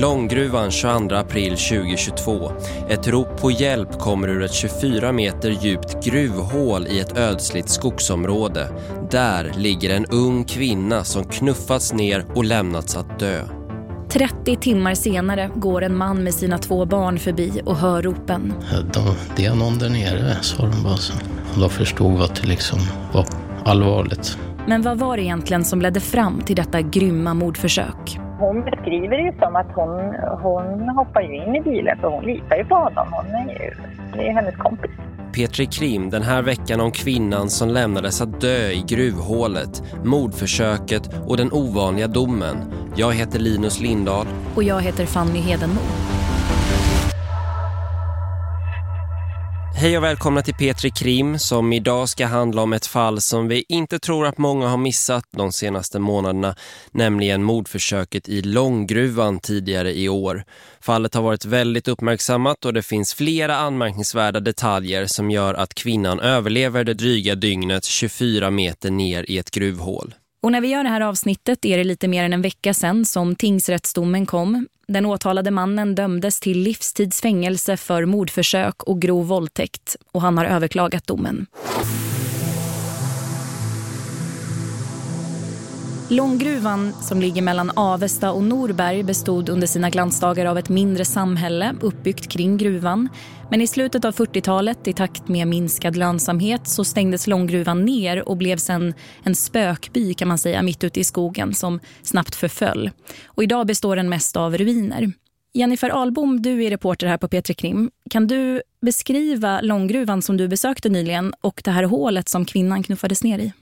Långgruvan 22 april 2022. Ett rop på hjälp kommer ur ett 24 meter djupt gruvhål i ett ödsligt skogsområde. Där ligger en ung kvinna som knuffats ner och lämnats att dö. 30 timmar senare går en man med sina två barn förbi och hör ropen. De, det är någon där nere, sa de bara så. Då förstod att det liksom var allvarligt. Men vad var det egentligen som ledde fram till detta grymma mordförsök? Hon beskriver det ju som att hon, hon hoppar ju in i bilen för hon litar ju på honom. Hon är ju, det är hennes kompis. Petri Krim den här veckan om kvinnan som lämnades att dö i gruvhålet, mordförsöket och den ovanliga domen. Jag heter Linus Lindahl. Och jag heter Fanny Hedenmo. Hej och välkomna till Petri Krim som idag ska handla om ett fall som vi inte tror att många har missat de senaste månaderna, nämligen mordförsöket i Långgruvan tidigare i år. Fallet har varit väldigt uppmärksammat och det finns flera anmärkningsvärda detaljer som gör att kvinnan överlever det dryga dygnet 24 meter ner i ett gruvhål. Och när vi gör det här avsnittet är det lite mer än en vecka sedan som tingsrättsdomen kom. Den åtalade mannen dömdes till livstidsfängelse för mordförsök och grov våldtäkt och han har överklagat domen. Långgruvan som ligger mellan Avesta och Norberg bestod under sina glansdagar av ett mindre samhälle uppbyggt kring gruvan. Men i slutet av 40-talet i takt med minskad lönsamhet så stängdes Långgruvan ner och blev sen en spökby kan man säga mitt ute i skogen som snabbt förföll. Och idag består den mest av ruiner. Jennifer Albom, du är reporter här på Petri Krim. Kan du beskriva Långgruvan som du besökte nyligen och det här hålet som kvinnan knuffades ner i?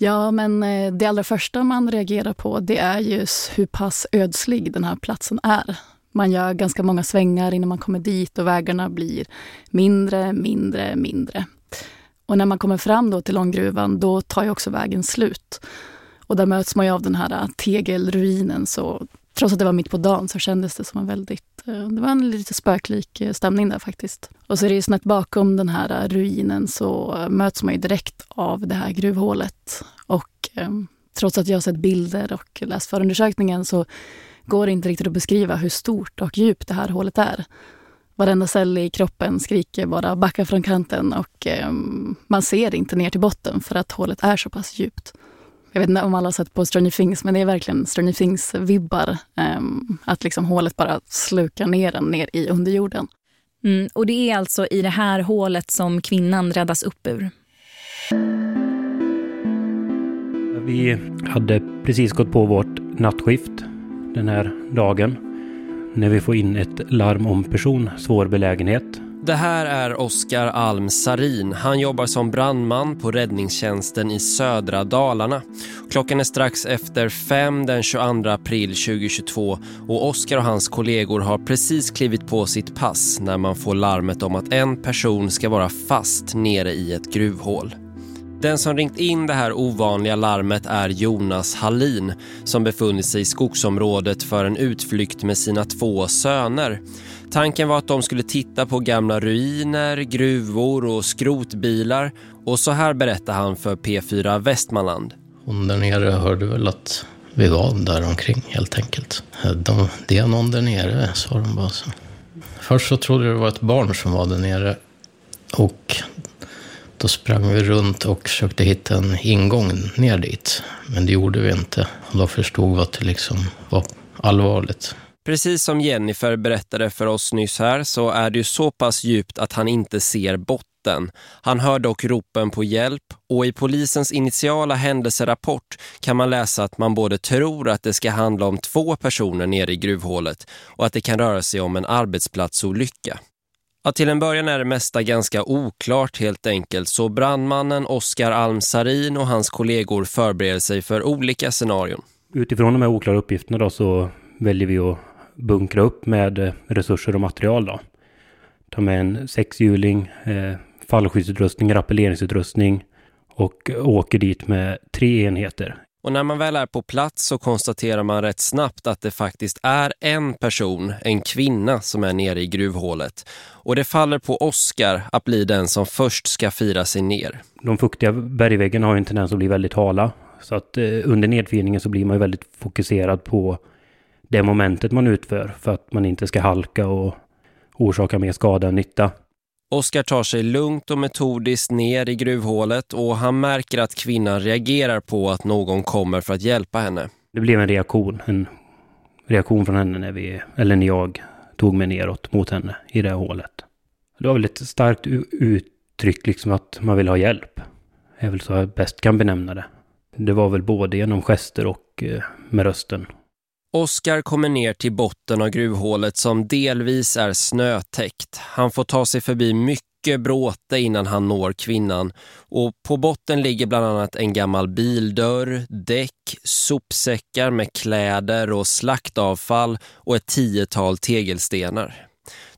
Ja, men eh, det allra första man reagerar på det är just hur pass ödslig den här platsen är. Man gör ganska många svängar innan man kommer dit och vägarna blir mindre, mindre, mindre. Och när man kommer fram då till Långgruvan, då tar ju också vägen slut. Och där möts man ju av den här eh, tegelruinen. Så trots att det var mitt på dagen så kändes det som en väldigt, eh, det var en lite spöklik eh, stämning där faktiskt. Och så är det ju snett bakom den här eh, ruinen så möts man ju direkt av det här gruvhålet. Och eh, trots att jag har sett bilder och läst förundersökningen så går det inte riktigt att beskriva hur stort och djupt det här hålet är. Varenda cell i kroppen skriker bara backa från kanten och eh, man ser inte ner till botten för att hålet är så pass djupt. Jag vet inte om alla har sett på Stranger Things, men det är verkligen Stranger Things-vibbar. Eh, att liksom hålet bara slukar ner den ner i underjorden. Mm, och det är alltså i det här hålet som kvinnan räddas upp ur. Vi hade precis gått på vårt nattskift den här dagen när vi får in ett larm om person svår belägenhet. Det här är Oskar Alm Sarin. Han jobbar som brandman på räddningstjänsten i södra Dalarna. Klockan är strax efter fem den 22 april 2022 och Oskar och hans kollegor har precis klivit på sitt pass när man får larmet om att en person ska vara fast nere i ett gruvhål. Den som ringt in det här ovanliga larmet är Jonas Hallin som befunnit sig i skogsområdet för en utflykt med sina två söner. Tanken var att de skulle titta på gamla ruiner, gruvor och skrotbilar och så här berättar han för P4 Västmanland. Hon där nere hörde väl att vi var där omkring helt enkelt. De, det är någon där nere, sa de bara så. Först så trodde jag det var ett barn som var där nere och då sprang vi runt och försökte hitta en ingång ner dit. Men det gjorde vi inte. Och då förstod vi att det liksom var allvarligt. Precis som Jennifer berättade för oss nyss här så är det ju så pass djupt att han inte ser botten. Han hör dock ropen på hjälp och i polisens initiala händelserapport kan man läsa att man både tror att det ska handla om två personer nere i gruvhålet och att det kan röra sig om en arbetsplatsolycka. Ja, till en början är det mesta ganska oklart helt enkelt så brandmannen Oskar Almsarin och hans kollegor förbereder sig för olika scenarion. Utifrån de här oklara uppgifterna då så väljer vi att bunkra upp med resurser och material då. Ta med en sexhjuling, eh, fallskyddsutrustning, rappelleringsutrustning och åker dit med tre enheter. Och när man väl är på plats så konstaterar man rätt snabbt att det faktiskt är en person, en kvinna som är nere i gruvhålet. Och det faller på Oskar att bli den som först ska fira sig ner. De fuktiga bergväggarna har ju en tendens att bli väldigt hala. Så att eh, under nedfirningen så blir man ju väldigt fokuserad på det momentet man utför för att man inte ska halka och orsaka mer skada än nytta. Oskar tar sig lugnt och metodiskt ner i gruvhålet och han märker att kvinnan reagerar på att någon kommer för att hjälpa henne. Det blev en reaktion, en reaktion från henne när, vi, eller när jag tog mig neråt mot henne i det hålet. Det var väl ett starkt uttryck liksom att man vill ha hjälp. Det är väl så jag bäst kan benämna det. Det var väl både genom gester och eh, med rösten. Oskar kommer ner till botten av gruvhålet som delvis är snötäckt. Han får ta sig förbi mycket bråte innan han når kvinnan. Och på botten ligger bland annat en gammal bildörr, däck, sopsäckar med kläder och slaktavfall och ett tiotal tegelstenar.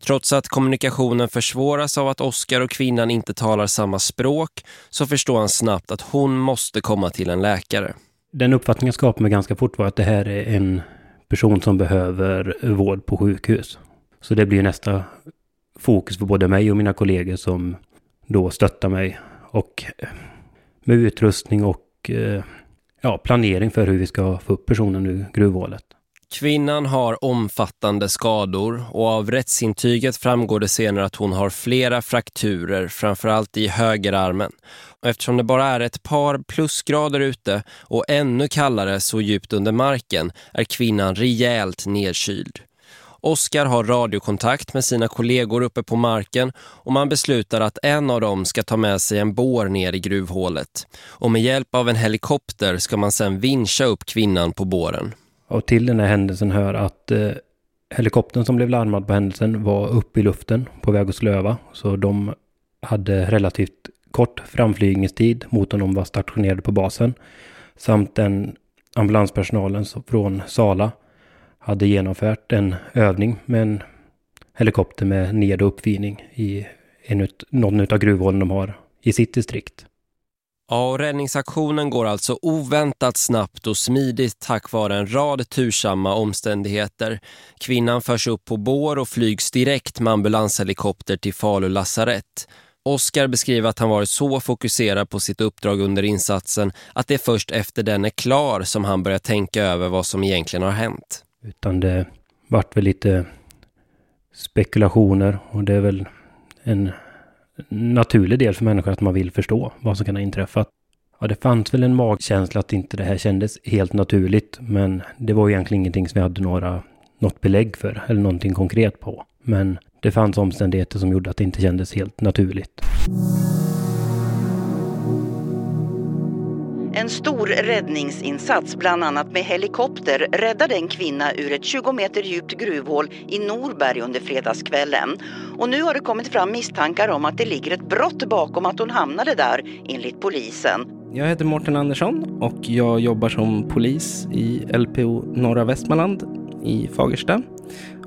Trots att kommunikationen försvåras av att Oskar och kvinnan inte talar samma språk så förstår han snabbt att hon måste komma till en läkare. Den uppfattningen skapar mig ganska fort var att det här är en person som behöver vård på sjukhus. Så det blir nästa fokus för både mig och mina kollegor som då stöttar mig och eh, med utrustning och eh, ja, planering för hur vi ska få upp personen ur gruvhålet. Kvinnan har omfattande skador och av rättsintyget framgår det senare att hon har flera frakturer, framförallt i högerarmen. Och eftersom det bara är ett par plusgrader ute och ännu kallare så djupt under marken är kvinnan rejält nedkyld. Oskar har radiokontakt med sina kollegor uppe på marken och man beslutar att en av dem ska ta med sig en bår ner i gruvhålet. Och med hjälp av en helikopter ska man sedan vincha upp kvinnan på båren. Och till den här händelsen hör att eh, helikoptern som blev larmad på händelsen var uppe i luften på väg att slöva. Så de hade relativt kort framflygningstid mot om de var stationerade på basen. Samt den ambulanspersonalen från Sala hade genomfört en övning med en helikopter med ned- och uppvining i en ut, någon av gruvhålen de har i sitt distrikt. Ja, och räddningsaktionen går alltså oväntat snabbt och smidigt tack vare en rad tursamma omständigheter. Kvinnan förs upp på bår och flygs direkt med ambulanshelikopter till Falu lasarett. Oskar beskriver att han varit så fokuserad på sitt uppdrag under insatsen att det är först efter den är klar som han börjar tänka över vad som egentligen har hänt. Utan det vart väl lite spekulationer och det är väl en naturlig del för människor att man vill förstå vad som kan ha inträffat. Ja, det fanns väl en magkänsla att inte det här kändes helt naturligt, men det var egentligen ingenting som vi hade några, något belägg för eller någonting konkret på. Men det fanns omständigheter som gjorde att det inte kändes helt naturligt. En stor räddningsinsats, bland annat med helikopter, räddade en kvinna ur ett 20 meter djupt gruvhål i Norberg under fredagskvällen. Och nu har det kommit fram misstankar om att det ligger ett brott bakom att hon hamnade där, enligt polisen. Jag heter Mårten Andersson och jag jobbar som polis i LPO Norra Västmanland i Fagersta.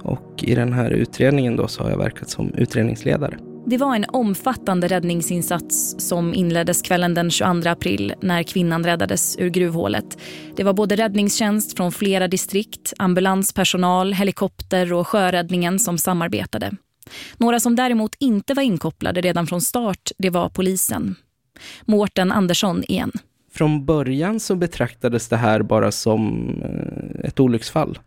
Och i den här utredningen då så har jag verkat som utredningsledare. Det var en omfattande räddningsinsats som inleddes kvällen den 22 april när kvinnan räddades ur gruvhålet. Det var både räddningstjänst från flera distrikt, ambulanspersonal, helikopter och sjöräddningen som samarbetade. Några som däremot inte var inkopplade redan från start, det var polisen. Mårten Andersson igen. Från början så betraktades det här bara som eh, ett olycksfall.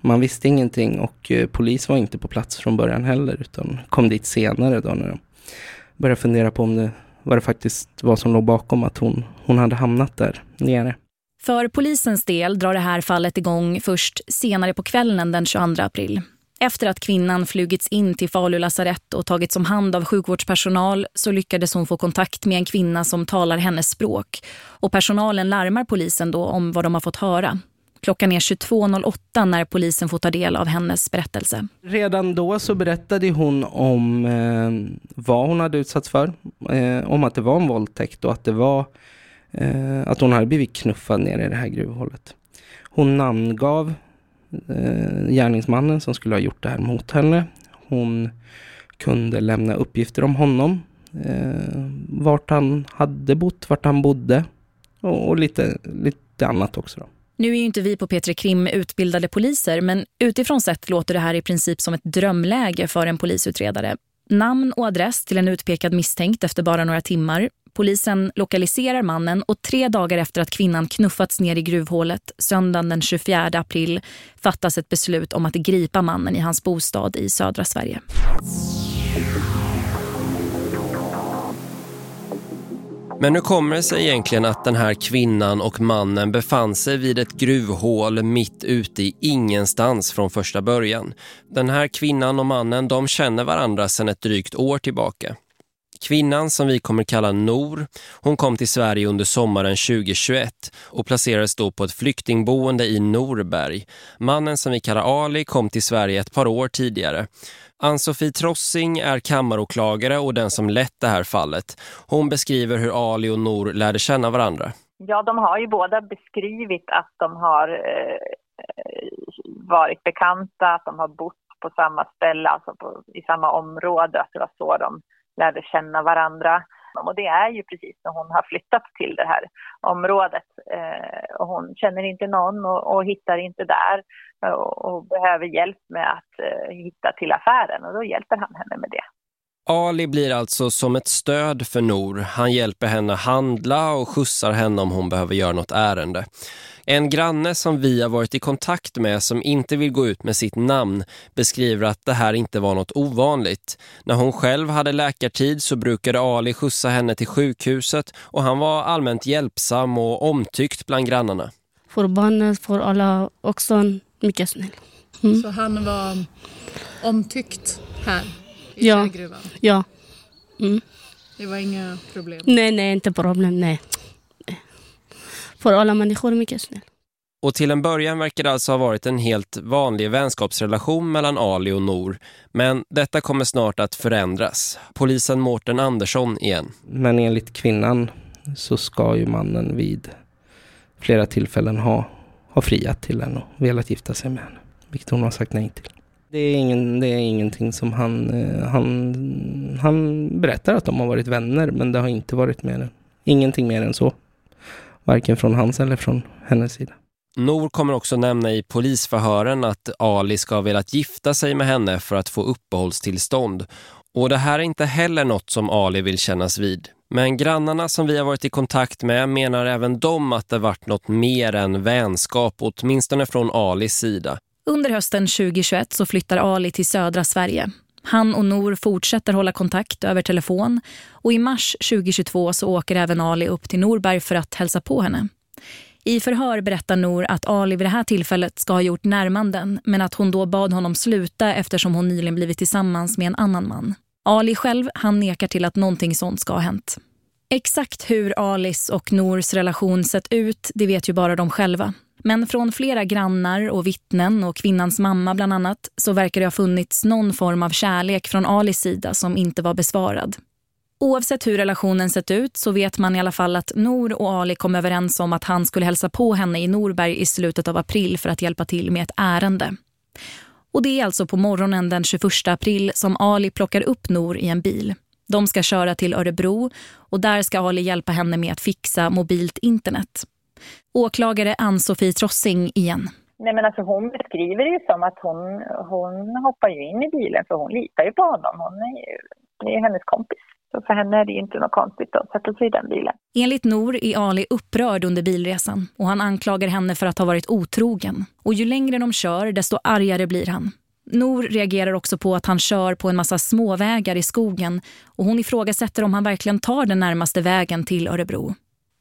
Man visste ingenting och eh, polis var inte på plats från början heller utan kom dit senare då när de började fundera på om det vad det faktiskt var som låg bakom att hon, hon hade hamnat där nere. För polisens del drar det här fallet igång först senare på kvällen den 22 april. Efter att kvinnan flugits in till Falu lasarett och tagits om hand av sjukvårdspersonal så lyckades hon få kontakt med en kvinna som talar hennes språk. Och personalen larmar polisen då om vad de har fått höra. Klockan är 22.08 när polisen får ta del av hennes berättelse. Redan då så berättade hon om eh, vad hon hade utsatts för. Eh, om att det var en våldtäkt och att det var eh, att hon hade blivit knuffad ner i det här gruvhålet. Hon namngav eh, gärningsmannen som skulle ha gjort det här mot henne. Hon kunde lämna uppgifter om honom. Eh, vart han hade bott, vart han bodde och, och lite, lite annat också. Då. Nu är ju inte vi på Petri Krim utbildade poliser men utifrån sett låter det här i princip som ett drömläge för en polisutredare. Namn och adress till en utpekad misstänkt efter bara några timmar. Polisen lokaliserar mannen och tre dagar efter att kvinnan knuffats ner i gruvhålet söndagen den 24 april fattas ett beslut om att gripa mannen i hans bostad i södra Sverige. Men hur kommer det sig egentligen att den här kvinnan och mannen befann sig vid ett gruvhål mitt ute i ingenstans från första början? Den här kvinnan och mannen de känner varandra sedan ett drygt år tillbaka. Kvinnan som vi kommer kalla Nor, hon kom till Sverige under sommaren 2021 och placerades då på ett flyktingboende i Norberg. Mannen som vi kallar Ali kom till Sverige ett par år tidigare. Ann-Sofie Trossing är kammaråklagare och den som lett det här fallet. Hon beskriver hur Ali och Nor lärde känna varandra. Ja, de har ju båda beskrivit att de har eh, varit bekanta, att de har bott på samma ställe, alltså på, i samma område, att det var så de lärde känna varandra. Och det är ju precis när hon har flyttat till det här området. Eh, och hon känner inte någon och, och hittar inte där och, och, behöver hjälp med att eh, hitta till affären och då hjälper han henne med det. Ali blir alltså som ett stöd för Nor. Han hjälper henne handla och skjutsar henne om hon behöver göra något ärende. En granne som vi har varit i kontakt med som inte vill gå ut med sitt namn beskriver att det här inte var något ovanligt. När hon själv hade läkartid så brukade Ali skjutsa henne till sjukhuset och han var allmänt hjälpsam och omtyckt bland grannarna. För barnen, för alla också mycket snäll. Mm. Så han var omtyckt här i ja. gruvan? Ja. Mm. Det var inga problem? Nej, nej, inte problem, nej. För alla människor är mycket snäll. Och till en början verkar det alltså ha varit en helt vanlig vänskapsrelation mellan Ali och Nor. Men detta kommer snart att förändras. Polisen Mårten Andersson igen. Men enligt kvinnan så ska ju mannen vid flera tillfällen ha, har friat till henne och velat gifta sig med henne. Vilket hon har sagt nej till. Det är, ingen, det är ingenting som han, eh, han... Han berättar att de har varit vänner men det har inte varit mer än, ingenting mer än så. Varken från hans eller från hennes sida. Nor kommer också nämna i polisförhören att Ali ska ha velat gifta sig med henne för att få uppehållstillstånd. Och det här är inte heller något som Ali vill kännas vid. Men grannarna som vi har varit i kontakt med menar även de att det varit något mer än vänskap, åtminstone från Alis sida. Under hösten 2021 så flyttar Ali till södra Sverige. Han och Nor fortsätter hålla kontakt över telefon och i mars 2022 så åker även Ali upp till Norberg för att hälsa på henne. I förhör berättar Nor att Ali vid det här tillfället ska ha gjort närmanden men att hon då bad honom sluta eftersom hon nyligen blivit tillsammans med en annan man. Ali själv han nekar till att någonting sånt ska ha hänt. Exakt hur Alis och Nors relation sett ut, det vet ju bara de själva. Men från flera grannar och vittnen och kvinnans mamma bland annat så verkar det ha funnits någon form av kärlek från Alis sida som inte var besvarad. Oavsett hur relationen sett ut så vet man i alla fall att Nor och Ali kom överens om att han skulle hälsa på henne i Norberg i slutet av april för att hjälpa till med ett ärende. Och det är alltså på morgonen den 21 april som Ali plockar upp Nor i en bil. De ska köra till Örebro och där ska Ali hjälpa henne med att fixa mobilt internet. Åklagare Ann-Sofie Trossing igen. Nej men alltså hon beskriver det ju som att hon, hon hoppar ju in i bilen för hon litar ju på honom. Hon är ju, det är hennes kompis. Så för henne är det ju inte något konstigt att sätta sig i den bilen. Enligt Nor är Ali upprörd under bilresan och han anklagar henne för att ha varit otrogen. Och ju längre de kör desto argare blir han. Nor reagerar också på att han kör på en massa småvägar i skogen och hon ifrågasätter om han verkligen tar den närmaste vägen till Örebro.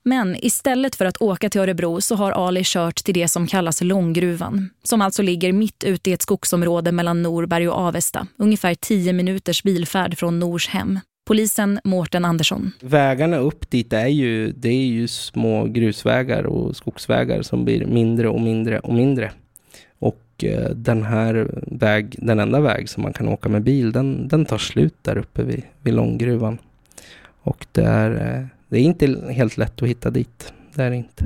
Men istället för att åka till Örebro så har Ali kört till det som kallas Långgruvan. Som alltså ligger mitt ute i ett skogsområde mellan Norberg och Avesta. Ungefär tio minuters bilfärd från Nors hem. Polisen Mårten Andersson. Vägarna upp dit är ju, det är ju små grusvägar och skogsvägar som blir mindre och mindre och mindre. Och eh, den här väg, den enda väg som man kan åka med bil, den, den tar slut där uppe vid, vid Långgruvan. Och det är, eh, det är inte helt lätt att hitta dit. Det är det inte.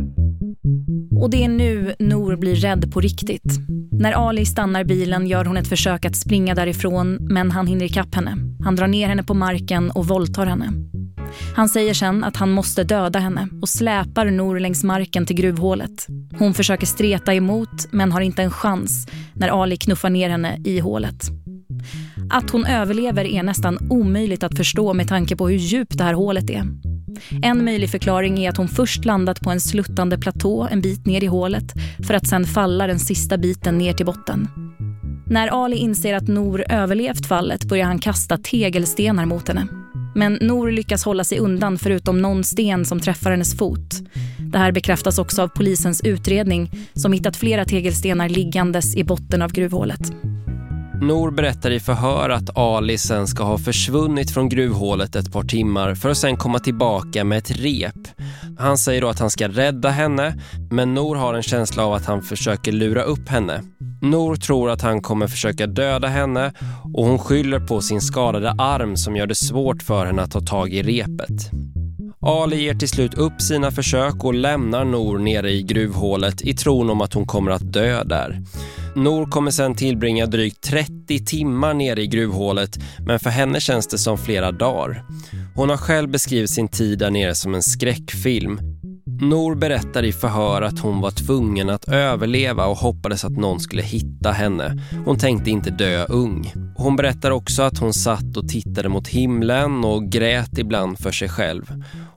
Och det är nu Nor blir rädd på riktigt. När Ali stannar bilen gör hon ett försök att springa därifrån men han hinner ikapp henne. Han drar ner henne på marken och våldtar henne. Han säger sen att han måste döda henne och släpar Nor längs marken till gruvhålet. Hon försöker streta emot men har inte en chans när Ali knuffar ner henne i hålet. Att hon överlever är nästan omöjligt att förstå med tanke på hur djupt det här hålet är. En möjlig förklaring är att hon först landat på en sluttande platå en bit ner i hålet för att sedan falla den sista biten ner till botten. När Ali inser att Nor överlevt fallet börjar han kasta tegelstenar mot henne. Men Nor lyckas hålla sig undan förutom någon sten som träffar hennes fot. Det här bekräftas också av polisens utredning som hittat flera tegelstenar liggandes i botten av gruvhålet. Nor berättar i förhör att Ali sen ska ha försvunnit från gruvhålet ett par timmar för att sen komma tillbaka med ett rep. Han säger då att han ska rädda henne men Nor har en känsla av att han försöker lura upp henne. Nor tror att han kommer försöka döda henne och hon skyller på sin skadade arm som gör det svårt för henne att ta tag i repet. Ali ger till slut upp sina försök och lämnar Nor nere i gruvhålet i tron om att hon kommer att dö där. Nor kommer sen tillbringa drygt 30 timmar nere i gruvhålet men för henne känns det som flera dagar. Hon har själv beskrivit sin tid där nere som en skräckfilm. Nor berättar i förhör att hon var tvungen att överleva och hoppades att någon skulle hitta henne. Hon tänkte inte dö ung. Hon berättar också att hon satt och tittade mot himlen och grät ibland för sig själv.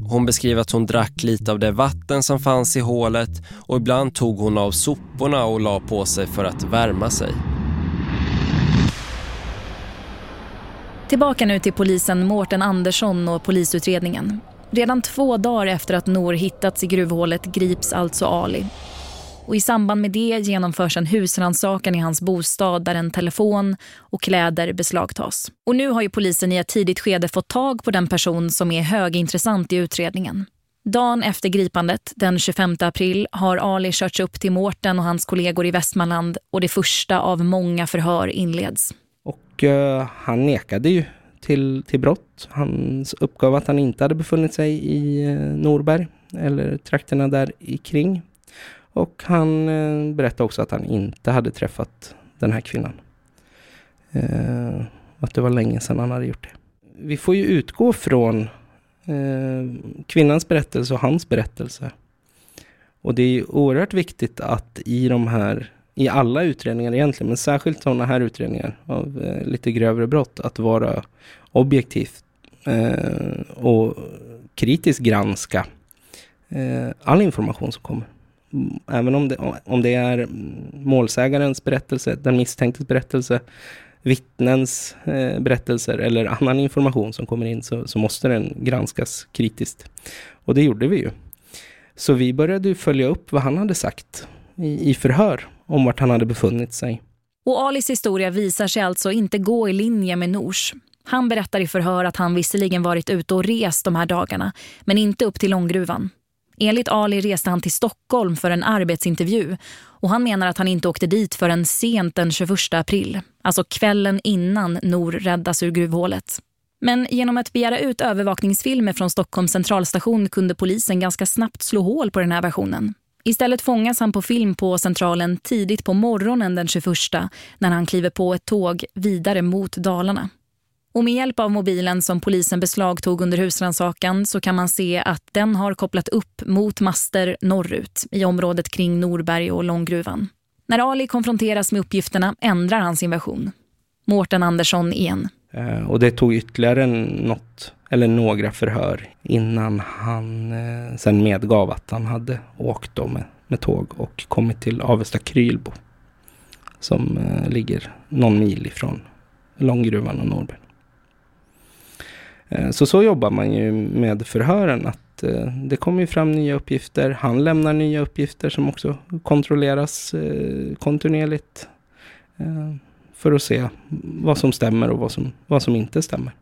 Hon beskriver att hon drack lite av det vatten som fanns i hålet och ibland tog hon av soporna och la på sig för att värma sig. Tillbaka nu till polisen Mårten Andersson och polisutredningen. Redan två dagar efter att Nor hittats i gruvhålet grips alltså Ali. Och i samband med det genomförs en husrannsakan i hans bostad där en telefon och kläder beslagtas. Och nu har ju polisen i ett tidigt skede fått tag på den person som är högintressant i utredningen. Dagen efter gripandet, den 25 april, har Ali körts upp till Mårten och hans kollegor i Västmanland och det första av många förhör inleds. Och uh, han nekade ju till, till brott. Han uppgav att han inte hade befunnit sig i uh, Norberg eller trakterna där i kring. Och han eh, berättade också att han inte hade träffat den här kvinnan. Eh, att det var länge sedan han hade gjort det. Vi får ju utgå från eh, kvinnans berättelse och hans berättelse. Och det är oerhört viktigt att i de här i alla utredningar egentligen, men särskilt sådana här utredningar av eh, lite grövre brott, att vara objektiv eh, och kritiskt granska eh, all information som kommer. Även om det, om det är målsägarens berättelse, den misstänktes berättelse, vittnens eh, berättelser eller annan information som kommer in så, så måste den granskas kritiskt. Och det gjorde vi ju. Så vi började följa upp vad han hade sagt i, i förhör om vart han hade befunnit sig. Och Alis historia visar sig alltså inte gå i linje med Nors. Han berättar i förhör att han visserligen varit ute och rest de här dagarna, men inte upp till Långgruvan. Enligt Ali reste han till Stockholm för en arbetsintervju och han menar att han inte åkte dit förrän sent den 21 april, alltså kvällen innan Nor räddas ur gruvhålet. Men genom att begära ut övervakningsfilmer från Stockholms centralstation kunde polisen ganska snabbt slå hål på den här versionen. Istället fångas han på film på centralen tidigt på morgonen den 21 när han kliver på ett tåg vidare mot Dalarna. Och med hjälp av mobilen som polisen beslagtog under husransakan så kan man se att den har kopplat upp mot master norrut i området kring Norberg och Långgruvan. När Ali konfronteras med uppgifterna ändrar han sin version. Mårten Andersson igen. Eh, och det tog ytterligare något eller några förhör innan han eh, sen medgav att han hade åkt då med, med tåg och kommit till Avesta Krylbo. Som eh, ligger någon mil ifrån Långgruvan och Norberg. Eh, så så jobbar man ju med förhören att eh, det kommer ju fram nya uppgifter. Han lämnar nya uppgifter som också kontrolleras eh, kontinuerligt. För att se vad som stämmer och vad som, vad som inte stämmer.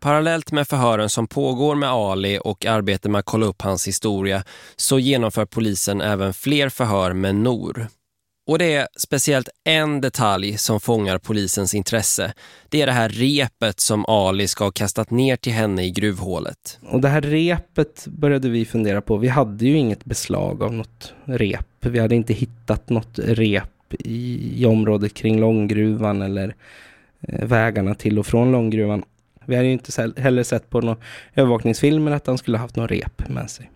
Parallellt med förhören som pågår med Ali och arbetet med att kolla upp hans historia så genomför polisen även fler förhör med Nor. Och det är speciellt en detalj som fångar polisens intresse. Det är det här repet som Ali ska ha kastat ner till henne i gruvhålet. Och det här repet började vi fundera på. Vi hade ju inget beslag av något rep. Vi hade inte hittat något rep i, i området kring Långgruvan eller eh, vägarna till och från Långgruvan. Vi hade ju inte heller sett på några övervakningsfilmer att han skulle haft något rep med sig.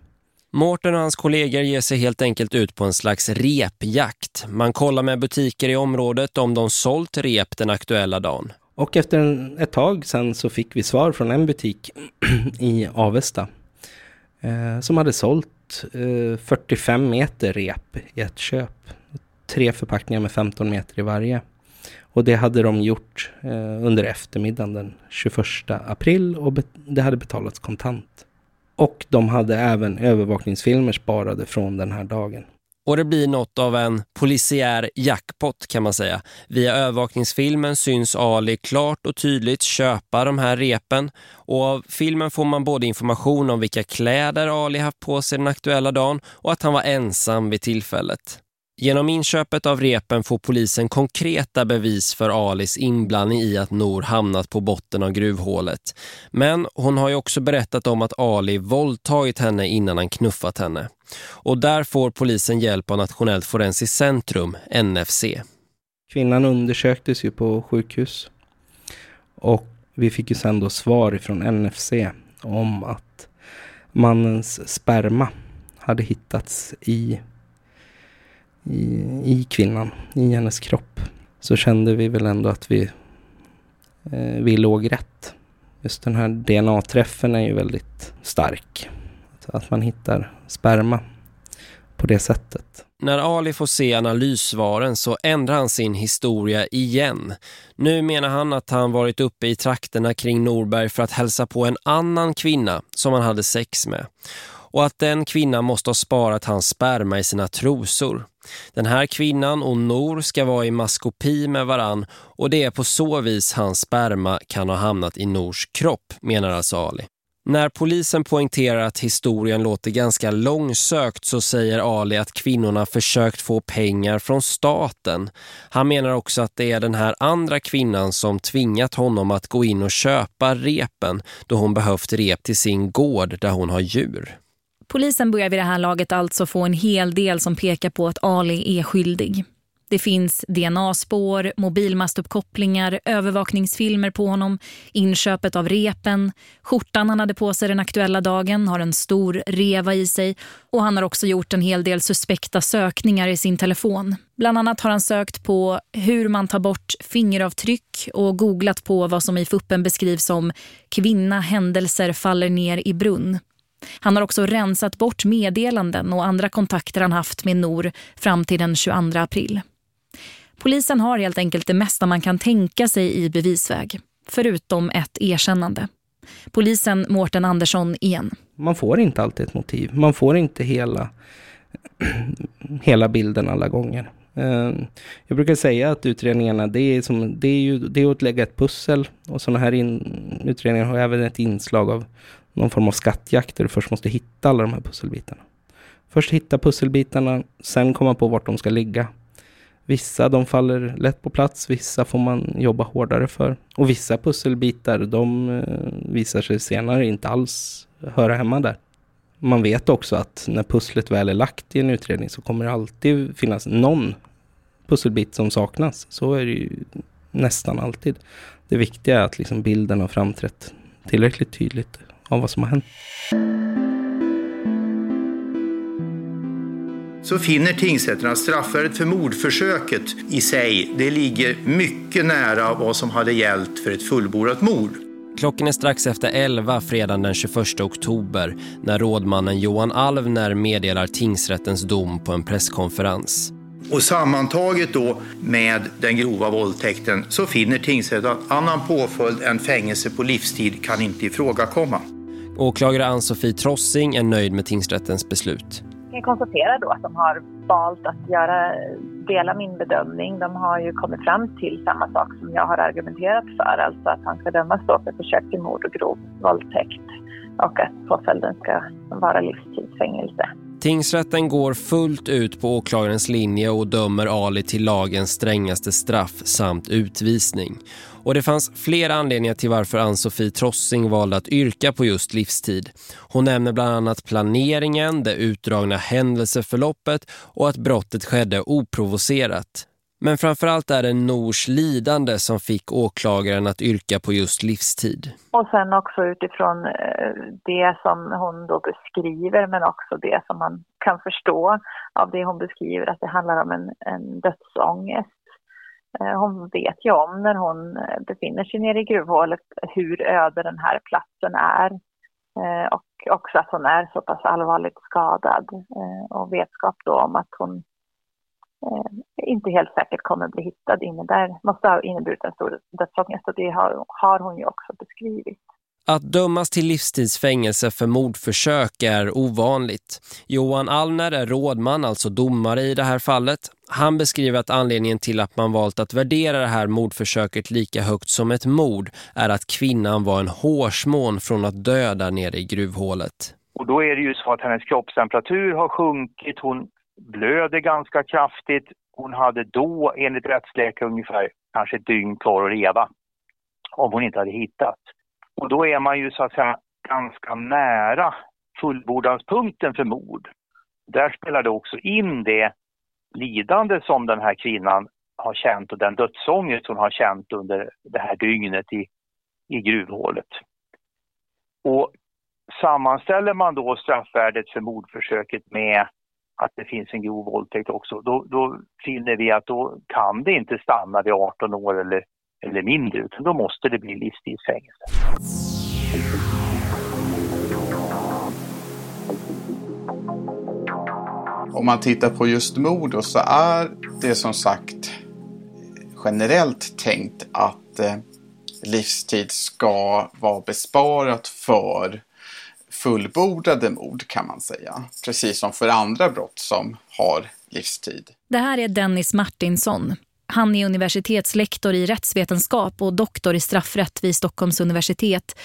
Mårten och hans kollegor ger sig helt enkelt ut på en slags repjakt. Man kollar med butiker i området om de sålt rep den aktuella dagen. Och efter en, ett tag sen så fick vi svar från en butik i Avesta eh, som hade sålt eh, 45 meter rep i ett köp. Tre förpackningar med 15 meter i varje. Och det hade de gjort eh, under eftermiddagen den 21 april och det hade betalats kontant. Och de hade även övervakningsfilmer sparade från den här dagen. Och det blir något av en polisiär jackpot kan man säga. Via övervakningsfilmen syns Ali klart och tydligt köpa de här repen. Och av filmen får man både information om vilka kläder Ali haft på sig den aktuella dagen och att han var ensam vid tillfället. Genom inköpet av repen får polisen konkreta bevis för Alis inblandning i att Nor hamnat på botten av gruvhålet. Men hon har ju också berättat om att Ali våldtagit henne innan han knuffat henne. Och där får polisen hjälp av Nationellt forensiskt centrum, NFC. Kvinnan undersöktes ju på sjukhus. Och vi fick ju sen då svar från NFC om att mannens sperma hade hittats i i, i kvinnan, i hennes kropp, så kände vi väl ändå att vi, eh, vi låg rätt. Just den här DNA-träffen är ju väldigt stark. Att man hittar sperma på det sättet. När Ali får se analyssvaren så ändrar han sin historia igen. Nu menar han att han varit uppe i trakterna kring Norberg för att hälsa på en annan kvinna som han hade sex med och att den kvinnan måste ha sparat hans sperma i sina trosor. Den här kvinnan och Nor ska vara i maskopi med varann och det är på så vis hans sperma kan ha hamnat i Nors kropp, menar alltså Ali. När polisen poängterar att historien låter ganska långsökt så säger Ali att kvinnorna försökt få pengar från staten. Han menar också att det är den här andra kvinnan som tvingat honom att gå in och köpa repen då hon behövt rep till sin gård där hon har djur. Polisen börjar vid det här laget alltså få en hel del som pekar på att Ali är skyldig. Det finns DNA-spår, mobilmastuppkopplingar, övervakningsfilmer på honom, inköpet av repen, skjortan han hade på sig den aktuella dagen har en stor reva i sig och han har också gjort en hel del suspekta sökningar i sin telefon. Bland annat har han sökt på hur man tar bort fingeravtryck och googlat på vad som i fuppen beskrivs som kvinna händelser faller ner i brunn. Han har också rensat bort meddelanden och andra kontakter han haft med Nor fram till den 22 april. Polisen har helt enkelt det mesta man kan tänka sig i bevisväg, förutom ett erkännande. Polisen Mårten Andersson igen. Man får inte alltid ett motiv. Man får inte hela, hela bilden alla gånger. Eh, jag brukar säga att utredningarna, det är, som, det är ju det är att lägga ett pussel. Och sådana här in, utredningar har även ett inslag av någon form av skattjakt där du först måste hitta alla de här pusselbitarna. Först hitta pusselbitarna, sen komma på vart de ska ligga. Vissa de faller lätt på plats, vissa får man jobba hårdare för. Och vissa pusselbitar de eh, visar sig senare inte alls höra hemma där. Man vet också att när pusslet väl är lagt i en utredning så kommer det alltid finnas någon pusselbit som saknas. Så är det ju nästan alltid. Det viktiga är att liksom bilden har framträtt tillräckligt tydligt av vad som har hänt. så finner tingsrätten att straffvärdet för mordförsöket i sig, det ligger mycket nära vad som hade gällt för ett fullbordat mord. Klockan är strax efter 11 fredagen den 21 oktober när rådmannen Johan Alvner meddelar tingsrättens dom på en presskonferens. Och sammantaget då med den grova våldtäkten så finner tingsrätten att annan påföljd än fängelse på livstid kan inte ifrågakomma. Åklagare Ann-Sofie Trossing är nöjd med tingsrättens beslut. Jag kan konstatera då att de har valt att göra, dela min bedömning. De har ju kommit fram till samma sak som jag har argumenterat för, alltså att han ska dömas då för försök till mord och grov våldtäkt och att påföljden ska vara livstidsfängelse. Tingsrätten går fullt ut på åklagarens linje och dömer Ali till lagens strängaste straff samt utvisning. Och det fanns flera anledningar till varför Ann-Sofie Trossing valde att yrka på just livstid. Hon nämner bland annat planeringen, det utdragna händelseförloppet och att brottet skedde oprovocerat. Men framförallt är det Nors lidande som fick åklagaren att yrka på just livstid. Och sen också utifrån eh, det som hon då beskriver men också det som man kan förstå av det hon beskriver att det handlar om en, en dödsångest eh, hon vet ju om när hon eh, befinner sig nere i gruvhålet hur öde den här platsen är. Och också att hon är så pass allvarligt skadad. Och vetskap då om att hon inte helt säkert kommer bli hittad innebär, måste ha inneburit en stor dödsångest och det har, har hon ju också beskrivit. Att dömas till livstidsfängelse för mordförsök är ovanligt. Johan Alner är rådman, alltså domare i det här fallet. Han beskriver att anledningen till att man valt att värdera det här mordförsöket lika högt som ett mord är att kvinnan var en hårsmån från att döda nere i gruvhålet. Och då är det ju så att hennes kroppstemperatur har sjunkit, hon blöder ganska kraftigt. Hon hade då enligt rättsläkare ungefär kanske ett dygn kvar att leva om hon inte hade hittat. Och då är man ju så att säga ganska nära fullbordanspunkten för mord. Där spelar det också in det lidande som den här kvinnan har känt och den dödsångest hon har känt under det här dygnet i, i gruvhålet. Och sammanställer man då straffvärdet för mordförsöket med att det finns en grov våldtäkt också, då, då finner vi att då kan det inte stanna vid 18 år eller eller mindre, utan då måste det bli livstidsfängelse. Om man tittar på just mord så är det som sagt generellt tänkt att eh, livstid ska vara besparat för fullbordade mord kan man säga. Precis som för andra brott som har livstid. Det här är Dennis Martinsson, han är universitetslektor i rättsvetenskap och doktor i straffrätt vid Stockholms universitet.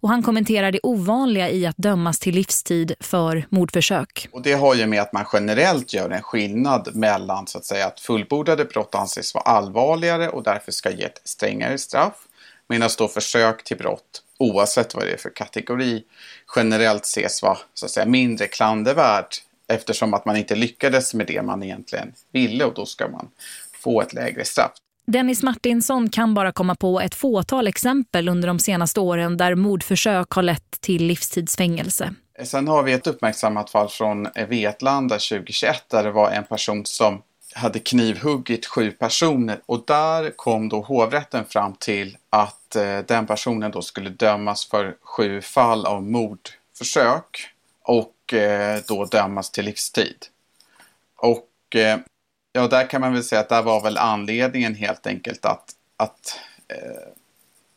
Och han kommenterar det ovanliga i att dömas till livstid för mordförsök. Och det har ju med att man generellt gör en skillnad mellan så att säga att fullbordade brott anses vara allvarligare och därför ska ge ett strängare straff. Medan då försök till brott, oavsett vad det är för kategori, generellt ses vara så att säga, mindre klandervärt eftersom att man inte lyckades med det man egentligen ville och då ska man få ett lägre straff. Dennis Martinsson kan bara komma på ett fåtal exempel under de senaste åren där mordförsök har lett till livstidsfängelse. Sen har vi ett uppmärksammat fall från Vetlanda 2021 där det var en person som hade knivhuggit sju personer och där kom då hovrätten fram till att eh, den personen då skulle dömas för sju fall av mordförsök och eh, då dömas till livstid. Och eh, Ja, där kan man väl säga att där var väl anledningen helt enkelt att, att eh,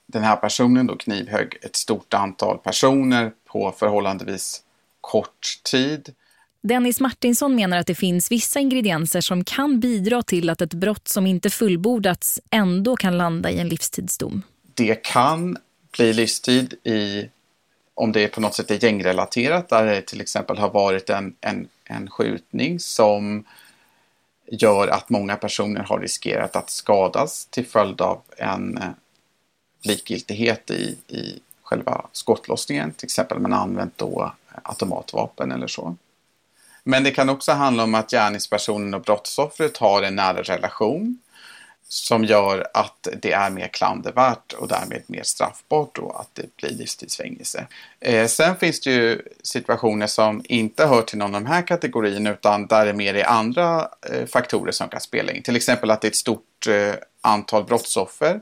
den här personen då knivhögg ett stort antal personer på förhållandevis kort tid. Dennis Martinsson menar att det finns vissa ingredienser som kan bidra till att ett brott som inte fullbordats ändå kan landa i en livstidsdom. Det kan bli livstid i om det på något sätt är gängrelaterat där det till exempel har varit en, en, en skjutning som gör att många personer har riskerat att skadas till följd av en eh, likgiltighet i, i själva skottlossningen. Till exempel man använt då automatvapen eller så. Men det kan också handla om att gärningspersonen och brottsoffret har en nära relation som gör att det är mer klandervärt och därmed mer straffbart och att det blir livstidsfängelse. Eh, sen finns det ju situationer som inte hör till någon av de här kategorierna utan där det mer är andra eh, faktorer som kan spela in. Till exempel att det är ett stort eh, antal brottsoffer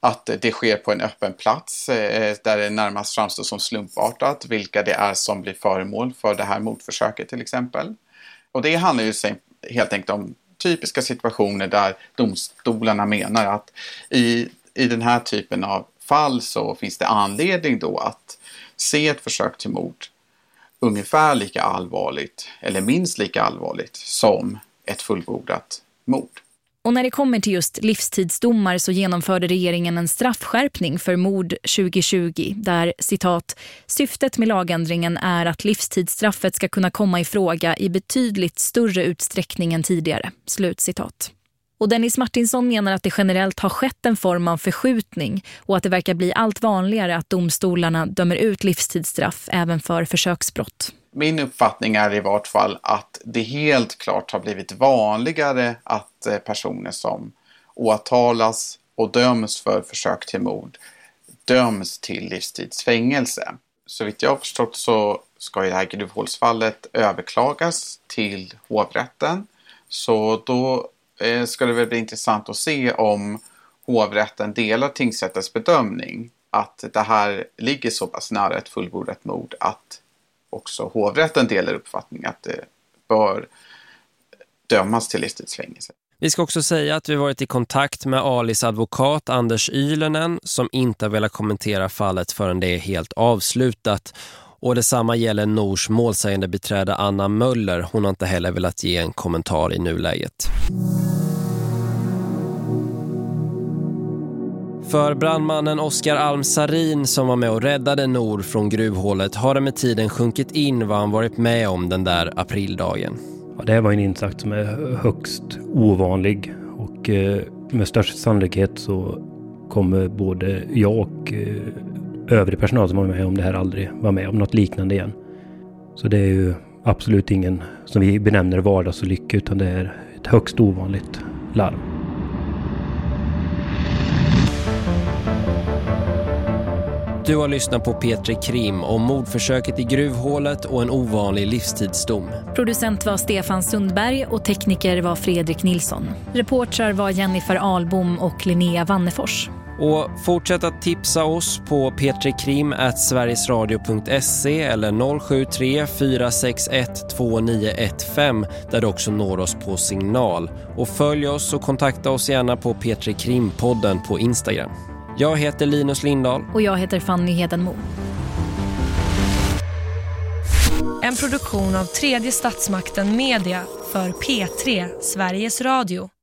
att det sker på en öppen plats eh, där det närmast framstår som slumpartat vilka det är som blir föremål för det här mordförsöket till exempel. Och det handlar ju helt enkelt om typiska situationer där domstolarna menar att i, i den här typen av fall så finns det anledning då att se ett försök till mord ungefär lika allvarligt eller minst lika allvarligt som ett fullbordat mord. Och när det kommer till just livstidsdomar så genomförde regeringen en straffskärpning för mord 2020 där, citat, syftet med lagändringen är att livstidsstraffet ska kunna komma i fråga i betydligt större utsträckning än tidigare. Slut citat. Och Dennis Martinsson menar att det generellt har skett en form av förskjutning och att det verkar bli allt vanligare att domstolarna dömer ut livstidsstraff även för försöksbrott. Min uppfattning är i vart fall att det helt klart har blivit vanligare att eh, personer som åtalas och döms för försök till mord döms till livstidsfängelse. Så vitt jag har förstått så ska det här gruvhålsfallet överklagas till hovrätten. Så då eh, ska det väl bli intressant att se om hovrätten delar tingsrättens bedömning att det här ligger så pass nära ett fullbordat mord att också hovrätten delar uppfattningen att det bör dömas till livstidsfängelse. Vi ska också säga att vi varit i kontakt med Alis advokat Anders Ylenen som inte har velat kommentera fallet förrän det är helt avslutat. Och detsamma gäller Nors målsägande beträde Anna Möller. Hon har inte heller velat ge en kommentar i nuläget. För brandmannen Oskar Alm Sarin som var med och räddade Nor från gruvhålet har det med tiden sjunkit in vad han varit med om den där aprildagen. Ja, det här var en insats som är högst ovanlig och eh, med största sannolikhet så kommer både jag och eh, övrig personal som var med om det här aldrig vara med om något liknande igen. Så det är ju absolut ingen som vi benämner vardagsolycka utan det är ett högst ovanligt larm. Du har lyssnat på Petri Krim om mordförsöket i gruvhålet och en ovanlig livstidsdom. Producent var Stefan Sundberg och tekniker var Fredrik Nilsson. Reportrar var Jennifer Albom och Linnea Wannefors. Och fortsätt att tipsa oss på petrikrim.sverigesradio.se eller 073 461 2915 där du också når oss på signal. Och följ oss och kontakta oss gärna på Petri Krim-podden på Instagram. Jag heter Linus Lindahl. Och jag heter Fanny Hedenmo. En produktion av tredje statsmakten Media för P3 Sveriges Radio.